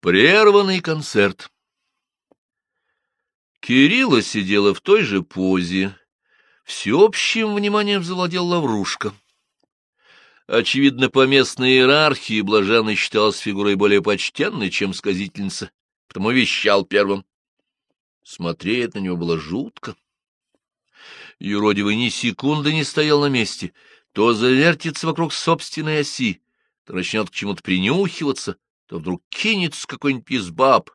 Прерванный концерт. Кирилла сидела в той же позе. Всеобщим вниманием завладел Лаврушка. Очевидно, по местной иерархии Блаженный считался фигурой более почтенной, чем сказительница, потому вещал первым. Смотреть на него было жутко. Юродивый ни секунды не стоял на месте, то завертится вокруг собственной оси, то начнет к чему-то принюхиваться, то вдруг кинется какой-нибудь из баб,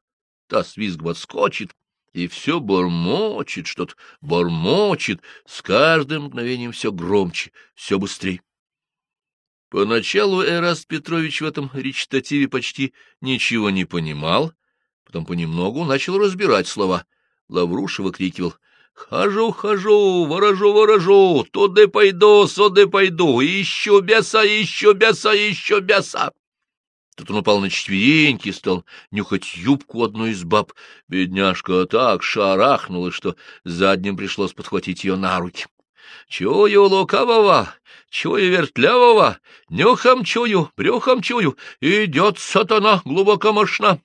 та с отскочит, и все бормочет что-то, бормочет, с каждым мгновением все громче, все быстрее. Поначалу Эраст Петрович в этом речитативе почти ничего не понимал, потом понемногу начал разбирать слова. Лавруша выкрикивал «Хожу, хожу, ворожу, ворожу, туда пойду, сюда пойду, ищу беса, ищу беса, ищу беса!» Тут он упал на четвереньки, стал нюхать юбку одной из баб. Бедняжка так шарахнула, что задним пришлось подхватить ее на руки. Чую лукавого, чую вертлявого, нюхом чую, брюхом чую, идет сатана глубокомощно.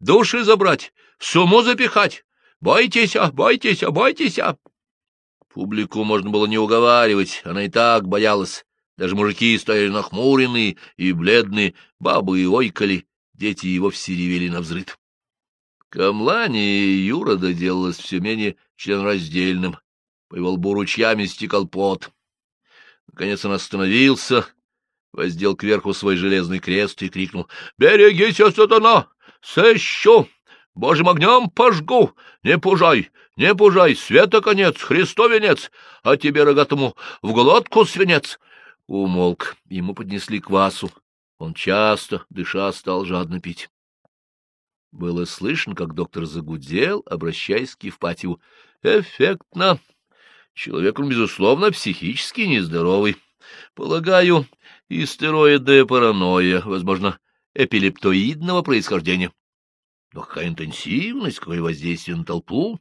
Души забрать, в сумму запихать. Бойтесь, бойтесь, бойтесь. Публику можно было не уговаривать, она и так боялась. Даже мужики стояли нахмуренные и бледные, бабы и ойкали, дети и вовсе ревели навзрыд. Камлане Юра доделалось все менее членраздельным. По его лбу ручьями стекал пот. Наконец он остановился, воздел кверху свой железный крест и крикнул «Берегись, сатана! Сыщу! Божьим огнем пожгу! Не пужай, не пужай! Света конец, Христовенец, а тебе, рогатому, в глотку свинец!» Умолк. Ему поднесли квасу. Он часто, дыша, стал жадно пить. Было слышно, как доктор загудел, обращаясь к Евпатьеву. Эффектно. Человек безусловно, психически нездоровый. Полагаю, истероидная паранойя, возможно, эпилептоидного происхождения. Но какая интенсивность, какое воздействие на толпу.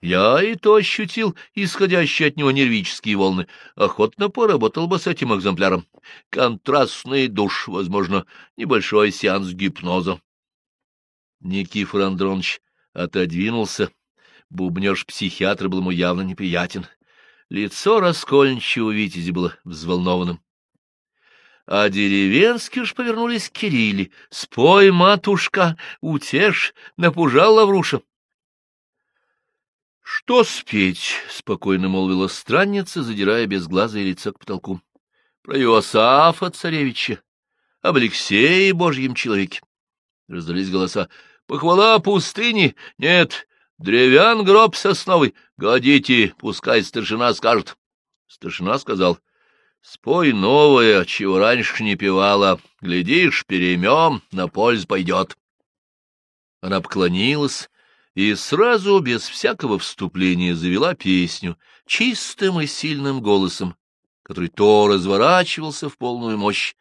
Я и то ощутил исходящие от него нервические волны. Охотно поработал бы с этим экземпляром. Контрастный душ, возможно, небольшой сеанс гипноза. Никифор Андронович отодвинулся. Бубнеж-психиатр был ему явно неприятен. Лицо раскольничьего Витязи было взволнованным. А деревенские уж повернулись к Кирилле. «Спой, матушка, утешь!» — напужал Лавруша. — Что спеть? — спокойно молвила странница, задирая безглазое лицо к потолку. — Про Иосафа царевича, об Алексее Божьем человеке. Раздались голоса. — Похвала пустыни? Нет. Древян гроб сосновый. Годите, пускай старшина скажет. Старшина сказал. — Спой новое, чего раньше не певала. Глядишь, переймем, на пользу пойдет. Она поклонилась и сразу, без всякого вступления, завела песню чистым и сильным голосом, который то разворачивался в полную мощь,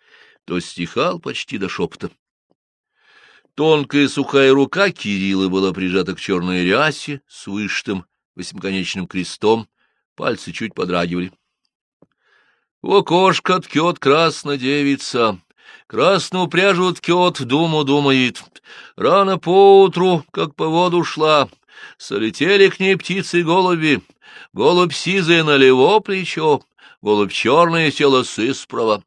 то стихал почти до шепота. Тонкая сухая рука Кирилла была прижата к черной рясе с вышитым восьмиконечным крестом, пальцы чуть подрагивали. — О, кошка ткет красно девица, Красную пряжу ткет, думу думает. Рано поутру, как по воду шла, солетели к ней птицы-голуби. Голубь сизый на лево плечо, голубь черное тело сыспрово.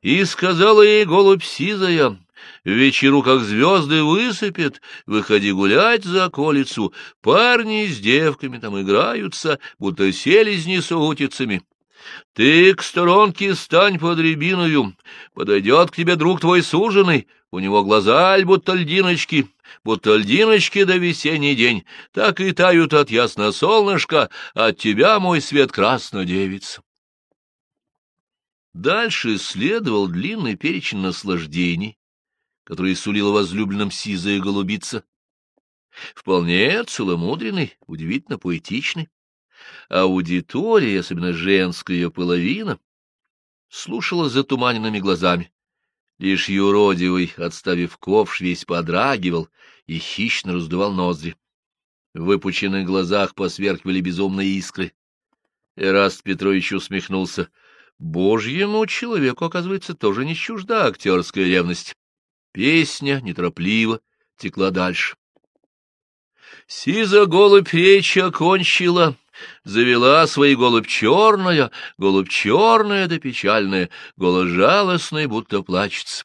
И сказала ей голубь сизая, вечеру, как звезды высыпет, выходи гулять за околицу, парни с девками там играются, будто селезни с утицами. Ты к сторонке стань под рябиною, подойдет к тебе друг твой суженый, у него глаза аль будто льдиночки, будто льдиночки до весенний день, так и тают от ясно солнышка, от тебя, мой свет, красно девица. Дальше следовал длинный перечень наслаждений, который сулила возлюбленным сизая голубица. Вполне целомудренный, удивительно поэтичный аудитория, особенно женская ее половина, слушала затуманенными глазами. Лишь юродивый, отставив ковш, весь подрагивал и хищно раздувал ноздри. В выпученных глазах посверкивали безумные искры. Эраст Петрович усмехнулся. Божьему человеку, оказывается, тоже не чужда актерская ревность. Песня неторопливо, текла дальше. Сиза голубь речь окончила, завела свои голубь черная, голубь черная да печальная, голос жалостный, будто плачется.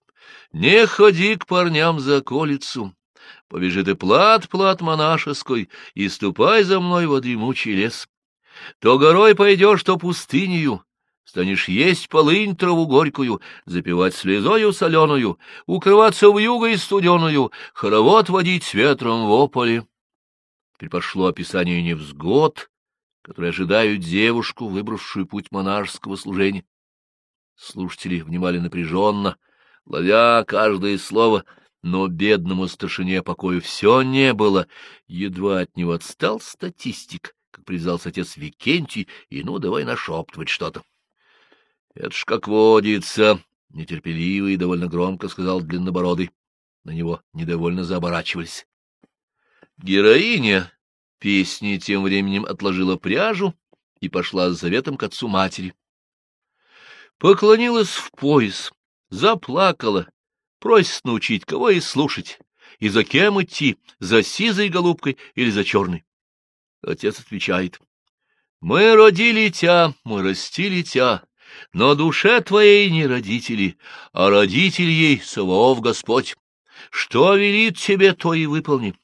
Не ходи к парням за колицу, побежи ты плат, плат монашеской, и ступай за мной во дремучий лес. То горой пойдешь, то пустынею, станешь есть полынь траву горькую, запивать слезою соленую, укрываться в юго и студеную, хоровод водить с ветром в ополе. Теперь пошло описание невзгод, которые ожидают девушку, выбравшую путь монашеского служения. Слушатели внимали напряженно, ловя каждое слово, но бедному старшине покою все не было, едва от него отстал статистик, как признался отец Викентий, и ну давай нашептывать что-то. — Это ж как водится, — нетерпеливо и довольно громко сказал длиннобородый. На него недовольно заоборачивались. Героиня песни тем временем отложила пряжу и пошла с заветом к отцу матери. Поклонилась в пояс, заплакала, просит научить, кого и слушать, и за кем идти, за сизой голубкой или за черной. Отец отвечает, — Мы родили тя, мы растили тя, но душе твоей не родители, а родитель ей — Саваоф Господь. Что велит тебе, то и выполни.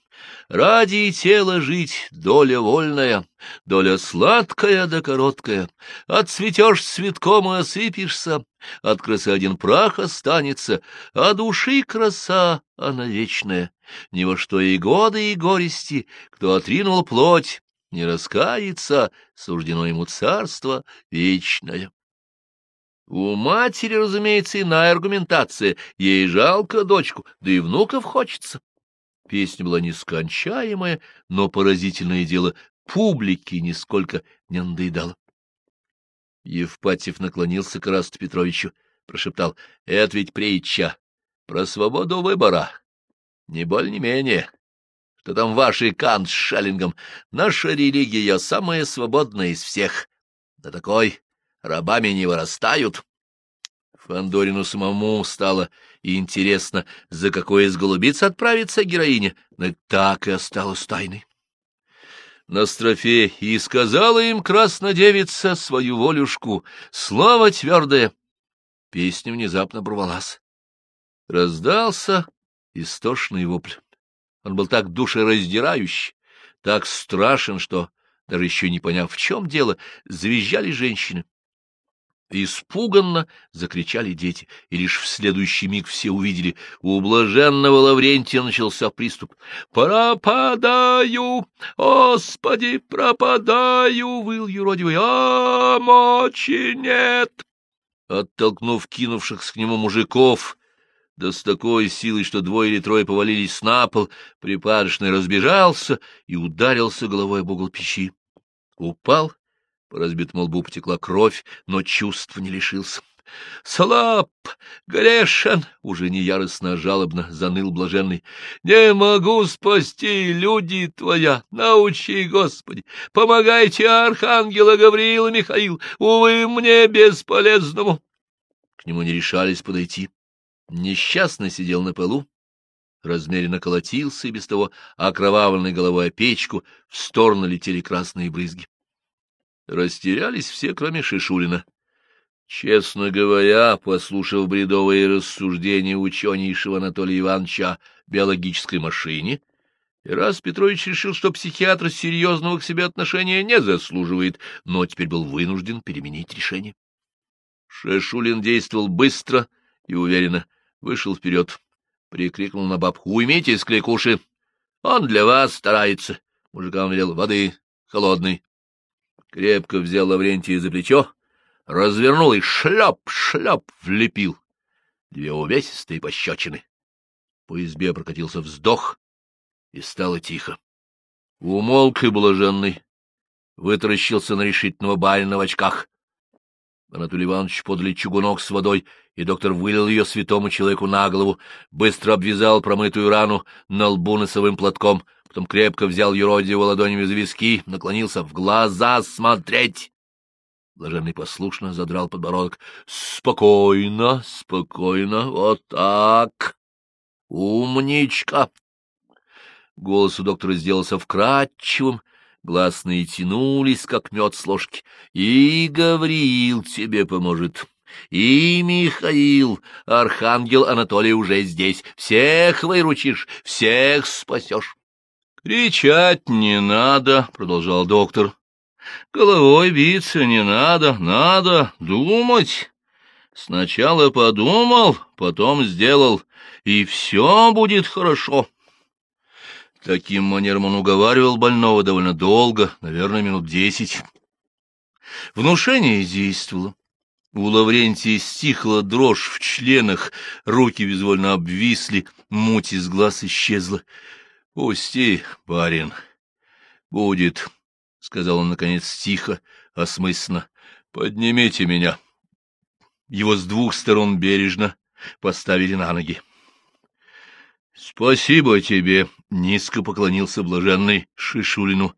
Ради тела жить доля вольная, доля сладкая да короткая. Отцветешь цветком и осыпешься, от красы один прах останется, а души краса, она вечная. Ни во что и годы, и горести, кто отринул плоть, не раскается, суждено ему царство вечное. У матери, разумеется, иная аргументация. Ей жалко дочку, да и внуков хочется. Песня была нескончаемая, но поразительное дело публике нисколько не надоедало. Евпатьев наклонился к Расту Петровичу, прошептал, — Это ведь притча про свободу выбора. Не боль, не менее. Что там ваши Кант с Шеллингом? Наша религия самая свободная из всех. Да такой рабами не вырастают. Фандорину самому стало интересно, за какой из голубиц отправится героиня, но так и осталось тайной. Настрофе и сказала им краснодевица свою волюшку, слово твердое. Песня внезапно оборвалась. Раздался истошный вопль. Он был так душераздирающий, так страшен, что, даже еще не поняв, в чем дело, завизжали женщины. Испуганно закричали дети, и лишь в следующий миг все увидели, у блаженного Лаврентия начался приступ. «Пропадаю! Господи, пропадаю!» — выл юродивый. «А мочи нет!» Оттолкнув кинувшихся к нему мужиков, да с такой силой, что двое или трое повалились на пол, припадочный разбежался и ударился головой об угол печи. Упал по разбитому лбу потекла кровь, но чувств не лишился. «Слаб, грешен!» — уже не яростно, а жалобно заныл блаженный. «Не могу спасти, люди твоя! Научи, Господи! Помогайте архангела Гавриила Михаил! Увы, мне бесполезному!» К нему не решались подойти. Несчастный сидел на полу, размеренно колотился и без того окровавленной головой о печку, в сторону летели красные брызги. Растерялись все, кроме Шишулина. Честно говоря, послушав бредовые рассуждения ученейшего Анатолия Ивановича о биологической машине, раз Петрович решил, что психиатр серьезного к себе отношения не заслуживает, но теперь был вынужден переменить решение. Шишулин действовал быстро и уверенно, вышел вперед, прикрикнул на бабку «Уймитесь, кликуши! Он для вас старается!» Мужикам велел воды холодной крепко взял Лаврентия за плечо, развернул и шлеп-шлеп влепил. Две увесистые пощечины. По избе прокатился вздох, и стало тихо. Умолк и блаженный, вытаращился на решительного барина в очках. Анатолий Иванович подали чугунок с водой, и доктор вылил ее святому человеку на голову, быстро обвязал промытую рану на лбу носовым платком, потом крепко взял юродивого ладонями за виски, наклонился в глаза смотреть. Блаженный послушно задрал подбородок. — Спокойно, спокойно, вот так. Умничка. Голос у доктора сделался вкрадчивым, гласные тянулись, как мед с ложки. И Гавриил тебе поможет. И Михаил, архангел Анатолий уже здесь. Всех выручишь, всех спасешь. — Кричать не надо, — продолжал доктор. — Головой биться не надо, надо думать. Сначала подумал, потом сделал, и все будет хорошо. Таким манером он уговаривал больного довольно долго, наверное, минут десять. Внушение действовало. У Лаврентия стихла дрожь в членах, руки безвольно обвисли, муть из глаз исчезла. — Пусти, барин. — Будет, — сказал он, наконец, тихо, осмысленно. — Поднимите меня. Его с двух сторон бережно поставили на ноги. — Спасибо тебе, — низко поклонился блаженный Шишулину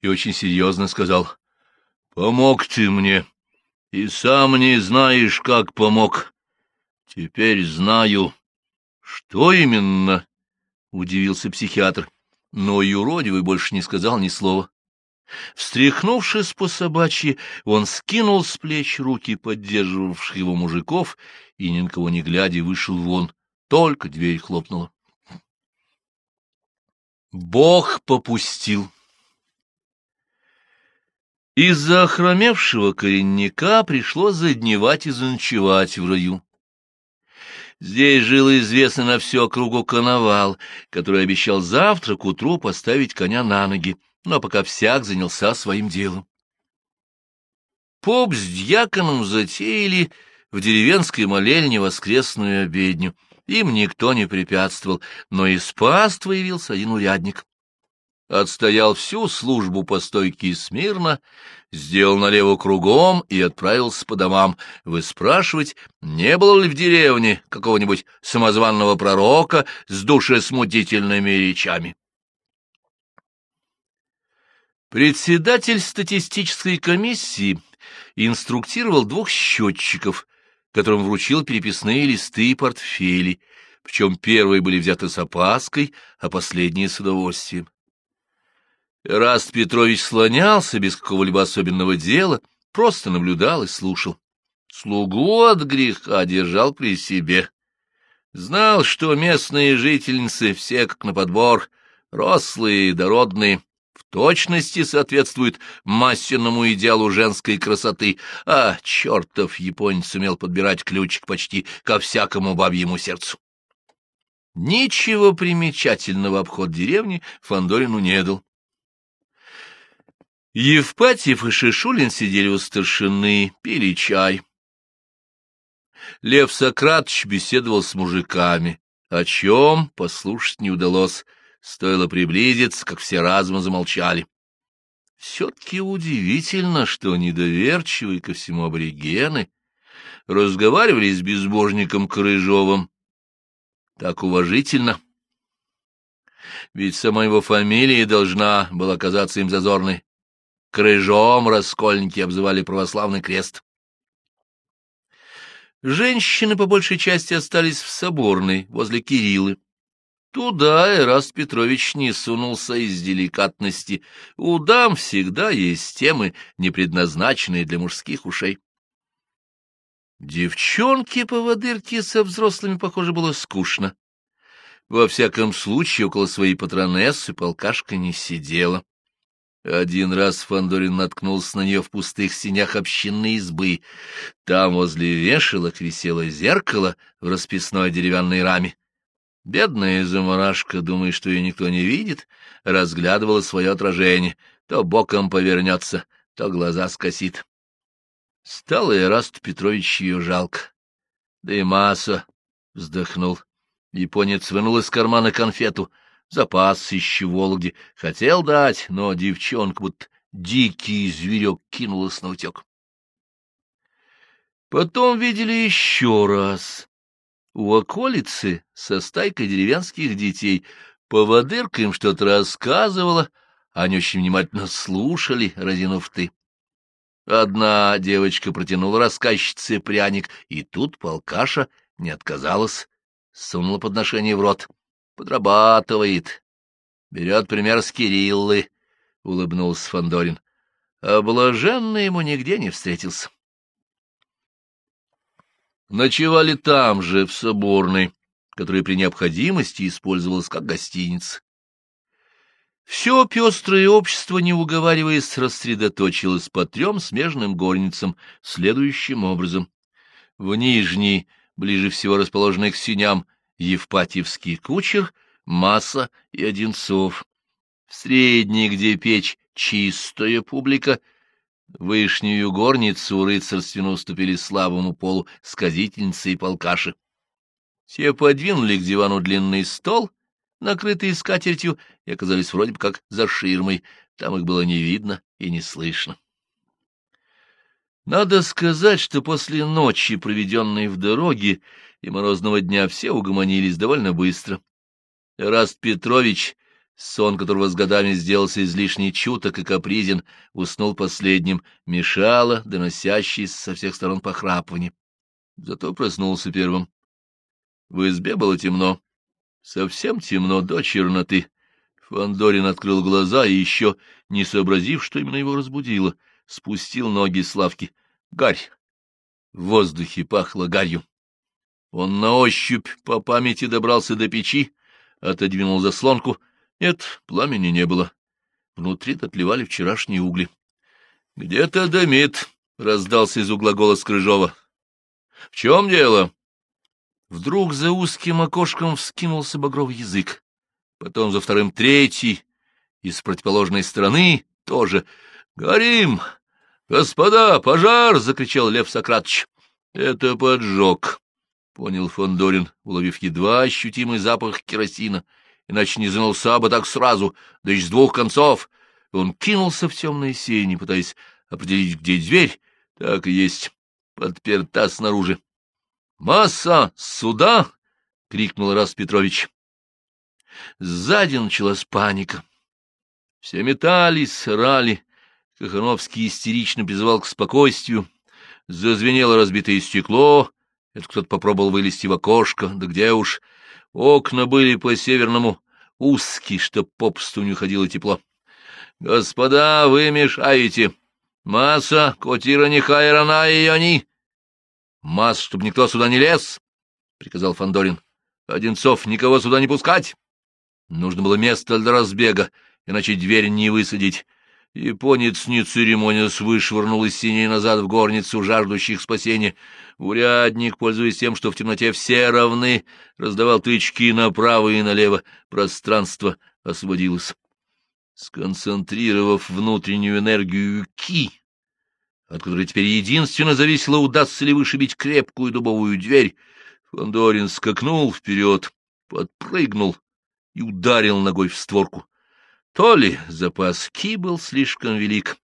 и очень серьезно сказал. — Помог ты мне. — и сам не знаешь, как помог. Теперь знаю. Что именно? — удивился психиатр. Но юродивый больше не сказал ни слова. Встряхнувшись по собачьи, он скинул с плеч руки поддерживавших его мужиков и, ни на кого не глядя, вышел вон. Только дверь хлопнула. Бог попустил. Из-за охромевшего коренника пришлось задневать и заночевать в раю. Здесь жил известный на всю округу коновал, который обещал завтра к утру поставить коня на ноги, но пока всяк занялся своим делом. Поп с дьяконом затеяли в деревенской молельне воскресную обедню. Им никто не препятствовал, но из паства явился один урядник отстоял всю службу по стойке смирно, сделал налево кругом и отправился по домам, выспрашивать, не было ли в деревне какого-нибудь самозванного пророка с душесмутительными речами. Председатель статистической комиссии инструктировал двух счетчиков, которым вручил переписные листы и портфели, причем первые были взяты с опаской, а последние — с удовольствием. Раст Петрович слонялся без какого-либо особенного дела, просто наблюдал и слушал. Слугу от греха держал при себе. Знал, что местные жительницы все как на подбор, рослые, дородные, в точности соответствуют масленному идеалу женской красоты, а чертов японец умел подбирать ключик почти ко всякому бабьему сердцу. Ничего примечательного обход деревни Фандорину не дал. Евпатьев и Шишулин сидели у старшины, пили чай. Лев Сократович беседовал с мужиками. О чем послушать не удалось. Стоило приблизиться, как все разом замолчали. Все-таки удивительно, что недоверчивые ко всему аборигены разговаривали с безбожником Крыжовым так уважительно. Ведь сама его фамилия должна была казаться им зазорной. Крыжом раскольники обзывали православный крест. Женщины по большей части остались в Соборной, возле Кириллы. Туда Эраст Петрович не сунулся из деликатности. У дам всегда есть темы, не предназначенные для мужских ушей. Девчонке по водырке со взрослыми, похоже, было скучно. Во всяком случае, около своей патронессы полкашка не сидела. Один раз Фандорин наткнулся на нее в пустых синях общинной избы. Там возле вешалок висело зеркало в расписной деревянной раме. Бедная заморашка, думая, что ее никто не видит, разглядывала свое отражение. То боком повернется, то глаза скосит. Стало Ирасту Петрович ее жалко. Да и масса вздохнул. Японец вынул из кармана конфету — запас в Вологде. Хотел дать, но девчонка будто дикий зверек кинулась на утек. Потом видели еще раз. У околицы со стайкой деревенских детей поводырка им что-то рассказывала, они очень внимательно слушали, разинув ты. Одна девочка протянула рассказчице пряник, и тут полкаша не отказалась, сунула подношение в рот. Подрабатывает. Берет пример с Кириллы, — улыбнулся Фандорин. А блаженный ему нигде не встретился. Ночевали там же, в Соборной, которая при необходимости использовалась как гостиница. Все пестрое общество, не уговариваясь, рассредоточилось по трем смежным горницам следующим образом. В нижней, ближе всего расположенной к синям, Евпатьевский кучер, Масса и Одинцов. В средней, где печь чистая публика, вышнюю горницу рыцарственно уступили слабому полу сказительницы и полкаши. Все подвинули к дивану длинный стол, накрытый скатертью, и оказались вроде бы как за ширмой. Там их было не видно и не слышно. Надо сказать, что после ночи, проведенной в дороге, и морозного дня все угомонились довольно быстро. Раст Петрович, сон которого с годами сделался излишне чуток и капризен, уснул последним, мешало доносящееся со всех сторон похрапывание. Зато проснулся первым. В избе было темно, совсем темно до черноты. Фандорин открыл глаза и еще, не сообразив, что именно его разбудило, спустил ноги с лавки. Гарь! В воздухе пахло гарью. Он на ощупь по памяти добрался до печи, отодвинул заслонку. Нет, пламени не было. Внутри отливали вчерашние угли. — Где-то дымит, — раздался из угла голос Крыжова. — В чем дело? Вдруг за узким окошком вскинулся багровый язык. Потом за вторым третий, и с противоположной стороны тоже. «Горим! Господа, пожар!» — закричал Лев Сократович. «Это поджог», — понял Фондорин, уловив едва ощутимый запах керосина. «Иначе не занялся бы так сразу, да еще с двух концов». Он кинулся в темные сени, пытаясь определить, где дверь. Так и есть, подперта снаружи. «Масса, сюда!» — крикнул Рас Петрович. Сзади началась паника. Все метались, срали. Кахановский истерично призывал к спокойствию. Зазвенело разбитое стекло. Это кто-то попробовал вылезти в окошко. Да где уж. Окна были по-северному узкие, чтоб попусту не уходило тепло. — Господа, вы мешаете. Масса, котира нехай рана и они. Масс, чтобы никто сюда не лез, — приказал Фандорин. Одинцов, никого сюда не пускать. Нужно было место для разбега, иначе дверь не высадить. Японец, не церемонясь, вышвырнул из синей назад в горницу жаждущих спасения. Урядник, пользуясь тем, что в темноте все равны, раздавал тычки направо и налево. Пространство освободилось. Сконцентрировав внутреннюю энергию Ки, от которой теперь единственно зависело, удастся ли вышибить крепкую дубовую дверь, Фандорин скакнул вперед, подпрыгнул и ударил ногой в створку. То ли запас ки был слишком велик,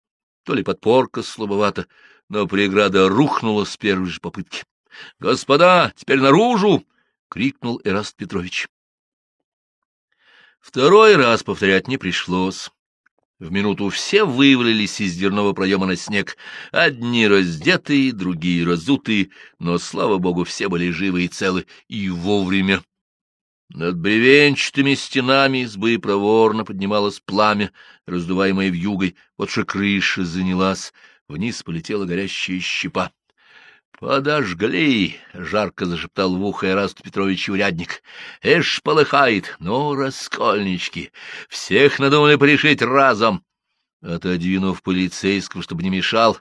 то ли подпорка слабовата, но преграда рухнула с первой же попытки. — Господа, теперь наружу! — крикнул Эраст Петрович. Второй раз повторять не пришлось. В минуту все вывалились из дверного проема на снег, одни раздетые, другие разутые, но, слава богу, все были живы и целы, и вовремя. Над бревенчатыми стенами с проворно поднималось пламя, раздуваемое вьюгой, вот же крыша занялась, вниз полетела горящая щепа. — Подожгли! — жарко зашептал в ухо Эраст Петрович урядник. — Эш полыхает! Ну, раскольнички! Всех надумали порешить разом! Отодвинув полицейского, чтобы не мешал,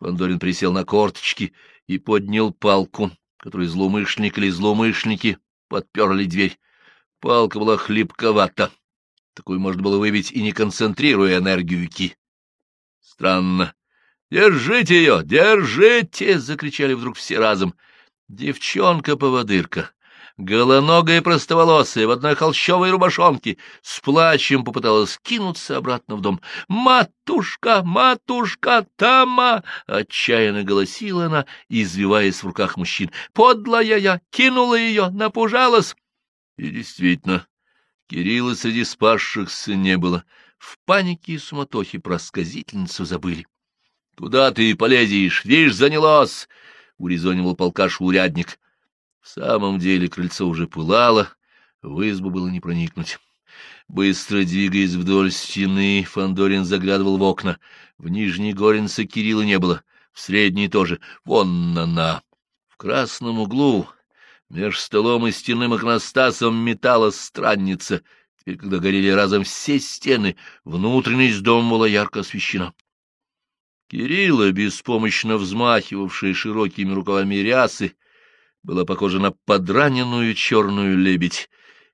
Фандорин присел на корточки и поднял палку, которой злоумышленник или злоумышленники подперли дверь. Палка была хлипковата. Такую можно было выбить и не концентрируя энергию Ки. Странно. «Держите ее! Держите!» — закричали вдруг все разом. Девчонка-поводырка, голоногая простоволосая, в одной холщовой рубашонке, с плачем попыталась кинуться обратно в дом. «Матушка! Матушка! Тама!» — отчаянно голосила она, извиваясь в руках мужчин. «Подлая я! Кинула ее! Напужалась!» И действительно, Кирилла среди спасшихся не было. В панике и суматохе про сказительницу забыли. — Куда ты полезешь? Видишь, занялось! — урезонивал полкаш-урядник. В самом деле крыльцо уже пылало, в избу было не проникнуть. Быстро двигаясь вдоль стены, Фандорин заглядывал в окна. В нижней горенце Кирилла не было, в средней тоже. Вон она. В красном углу, меж столом и стенным окностасом, металла странница. Теперь, когда горели разом все стены, внутренность дома была ярко освещена. Кирилла, беспомощно взмахивавшая широкими рукавами рясы, была похожа на подраненную черную лебедь.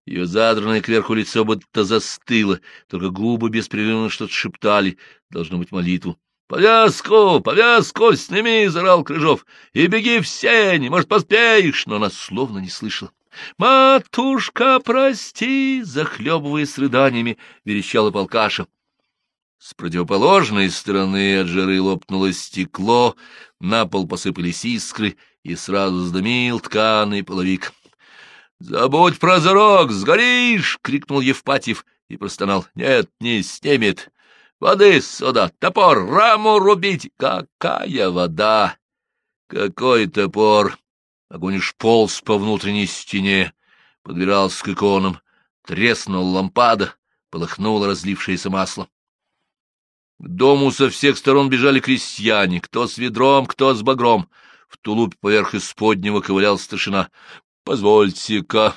Ее задранное кверху лицо будто застыло, только губы беспрерывно что-то шептали, должно быть молитву. — Повязку, повязку сними! — зарал Крыжов. — И беги в сень, может, поспеешь! Но она словно не слышала. — Матушка, прости! — захлебываясь рыданиями, верещала полкаша. С противоположной стороны от жары лопнуло стекло, на пол посыпались искры, и сразу сдымил тканый половик. — Забудь про зарок, сгоришь! — крикнул Евпатьев и простонал. — Нет, не снимет. Воды сюда, топор, раму рубить. Какая вода! Какой топор! Огонь уж полз по внутренней стене, подбирался к иконам, треснул лампада, полыхнуло разлившееся масло. К дому со всех сторон бежали крестьяне, кто с ведром, кто с багром. В тулупе поверх исподнего ковылял старшина. — Позвольте-ка.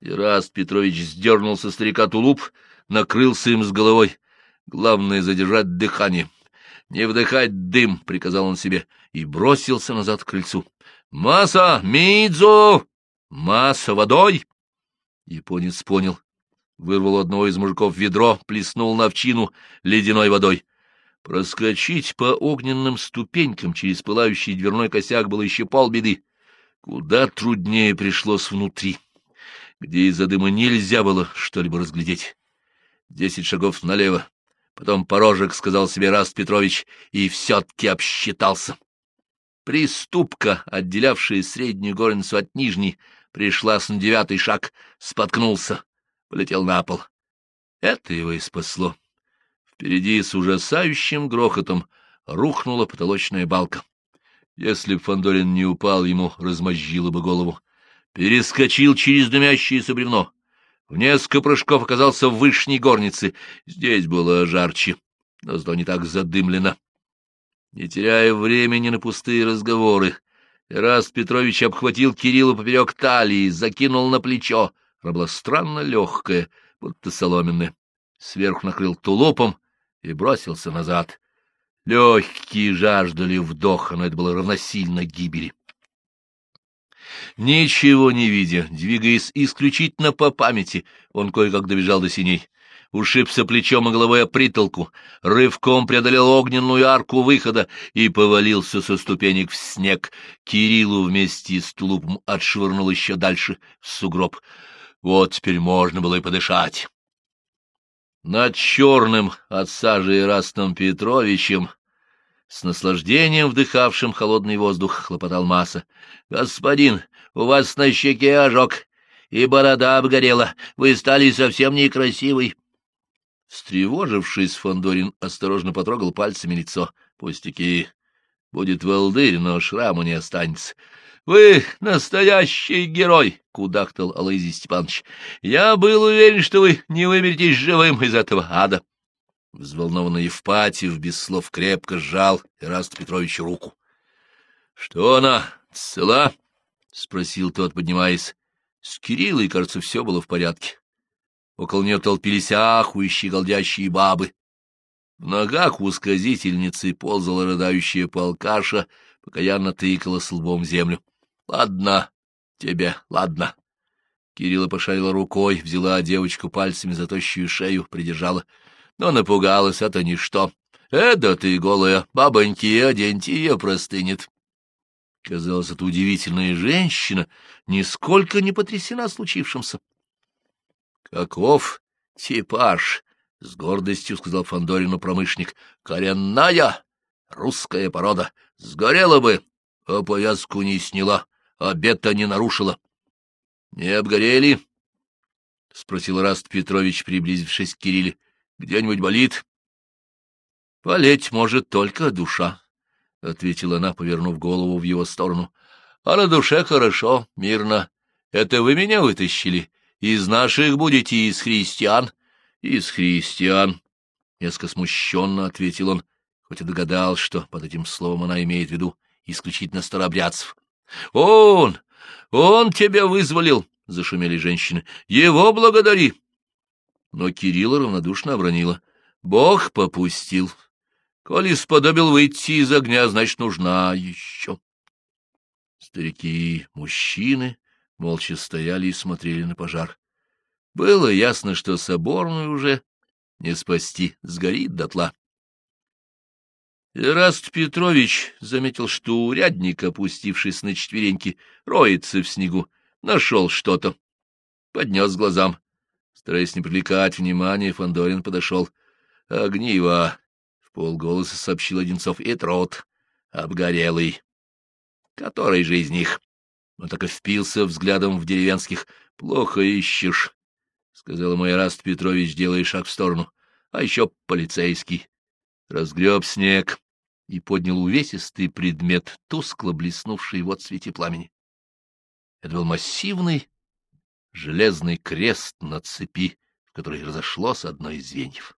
Ираст Петрович сдернул со старика тулуп, накрылся им с головой. Главное — задержать дыхание. «Не вдыхать дым», — приказал он себе, и бросился назад к крыльцу. «Масса! Мидзо! Масса водой!» Японец понял. Вырвал одного из мужиков ведро, плеснул на овчину ледяной водой. Проскочить по огненным ступенькам через пылающий дверной косяк было еще полбеды. Куда труднее пришлось внутри, где из-за дыма нельзя было что-либо разглядеть. Десять шагов налево, потом порожек, сказал себе Раст Петрович, и все-таки обсчитался. Приступка, отделявшая среднюю горницу от нижней, пришла на девятый шаг, споткнулся, полетел на пол. Это его и спасло. Впереди с ужасающим грохотом рухнула потолочная балка. Если б Фандорин не упал, ему размозжило бы голову. Перескочил через дымящееся бревно. В несколько прыжков оказался в вышней горнице. Здесь было жарче, но зато не так задымлено. Не теряя времени на пустые разговоры, Эраст Петрович обхватил Кирилла поперек талии, закинул на плечо. Она была странно легкая, будто соломенная. Сверху накрыл тулупом и бросился назад. Легкие жаждали вдоха, но это было равносильно гибели. Ничего не видя, двигаясь исключительно по памяти, он кое-как добежал до синей. Ушибся плечом и головой о притолку, рывком преодолел огненную арку выхода и повалился со ступенек в снег. Кириллу вместе с тулупом отшвырнул еще дальше в сугроб. Вот теперь можно было и подышать. Над черным от сажи Ирастом Петровичем, с наслаждением вдыхавшим холодный воздух, хлопотал Маса. — Господин, у вас на щеке ожог, и борода обгорела, вы стали совсем некрасивый. Встревожившись, Фандорин осторожно потрогал пальцами лицо. Пустяки. Будет волдырь, но шраму не останется. — Вы настоящий герой! — кудахтал Алызий Степанович. — Я был уверен, что вы не выберетесь живым из этого ада. Взволнованный Евпатьев без слов крепко сжал Ираст Петрович руку. — Что она, цела? — спросил тот, поднимаясь. С Кириллой, кажется, все было в порядке. Около нее толпились ахующие, голдящие бабы. В ногах у сказительницы ползала рыдающая полкаша, покаянно тыкала с лбом землю. Ладно тебе, ладно. Кирилла пошарила рукой, взяла девочку пальцами за тощую шею, придержала. Но напугалась, это ничто. Э, да ты голая, бабоньки, оденьте ее, простынет. Казалось, эта удивительная женщина нисколько не потрясена случившимся. — Каков типаж? — с гордостью сказал Фандорину промышленник. — Коренная русская порода. Сгорела бы, а повязку не сняла обед-то не нарушила. — Не обгорели? — спросил Раст Петрович, приблизившись к Кирилле. — Где-нибудь болит? — Болеть может только душа, — ответила она, повернув голову в его сторону. — А на душе хорошо, мирно. Это вы меня вытащили Из наших будете, из христиан? Из христиан, — несколько смущенно ответил он, хоть и догадал, что под этим словом она имеет в виду исключительно старообрядцев. — Он! Он тебя вызволил! — зашумели женщины. — Его благодари! Но Кирилла равнодушно обронила. — Бог попустил. Коли сподобил выйти из огня, значит, нужна еще. Старики, мужчины молча стояли и смотрели на пожар. Было ясно, что соборную уже не спасти, сгорит дотла. Ираст Петрович заметил, что урядник, опустившись на четвереньки, роется в снегу, нашел что-то. Поднес глазам. Стараясь не привлекать внимания, Фандорин подошел. — Огниво! — в полголоса сообщил Одинцов. — И трот обгорелый. — Который же из них? Он так и впился взглядом в деревенских. — Плохо ищешь, — сказал мой Раст Петрович, делая шаг в сторону. — А еще полицейский. Разгреб снег и поднял увесистый предмет, тускло блеснувший в отсвете пламени. Это был массивный железный крест на цепи, в которой разошлось одно из звеньев.